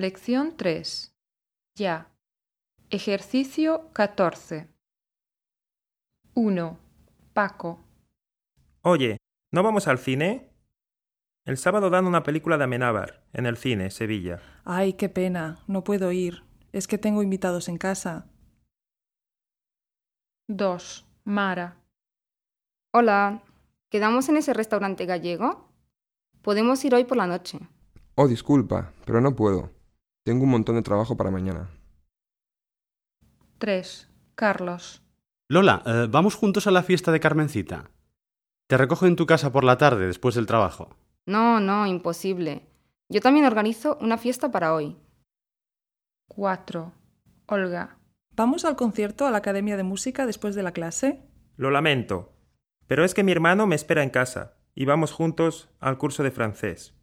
Lección 3. Ya. Ejercicio 14. 1. Paco. Oye, ¿no vamos al cine? El sábado dan una película de Amenábar, en el cine, Sevilla. Ay, qué pena, no puedo ir. Es que tengo invitados en casa. 2. Mara. Hola, ¿quedamos en ese restaurante gallego? Podemos ir hoy por la noche. Oh, disculpa, pero no puedo. Tengo un montón de trabajo para mañana. 3. Carlos. Lola, eh, vamos juntos a la fiesta de Carmencita. Te recojo en tu casa por la tarde después del trabajo. No, no, imposible. Yo también organizo una fiesta para hoy. 4. Olga. ¿Vamos al concierto a la Academia de Música después de la clase? Lo lamento, pero es que mi hermano me espera en casa y vamos juntos al curso de francés.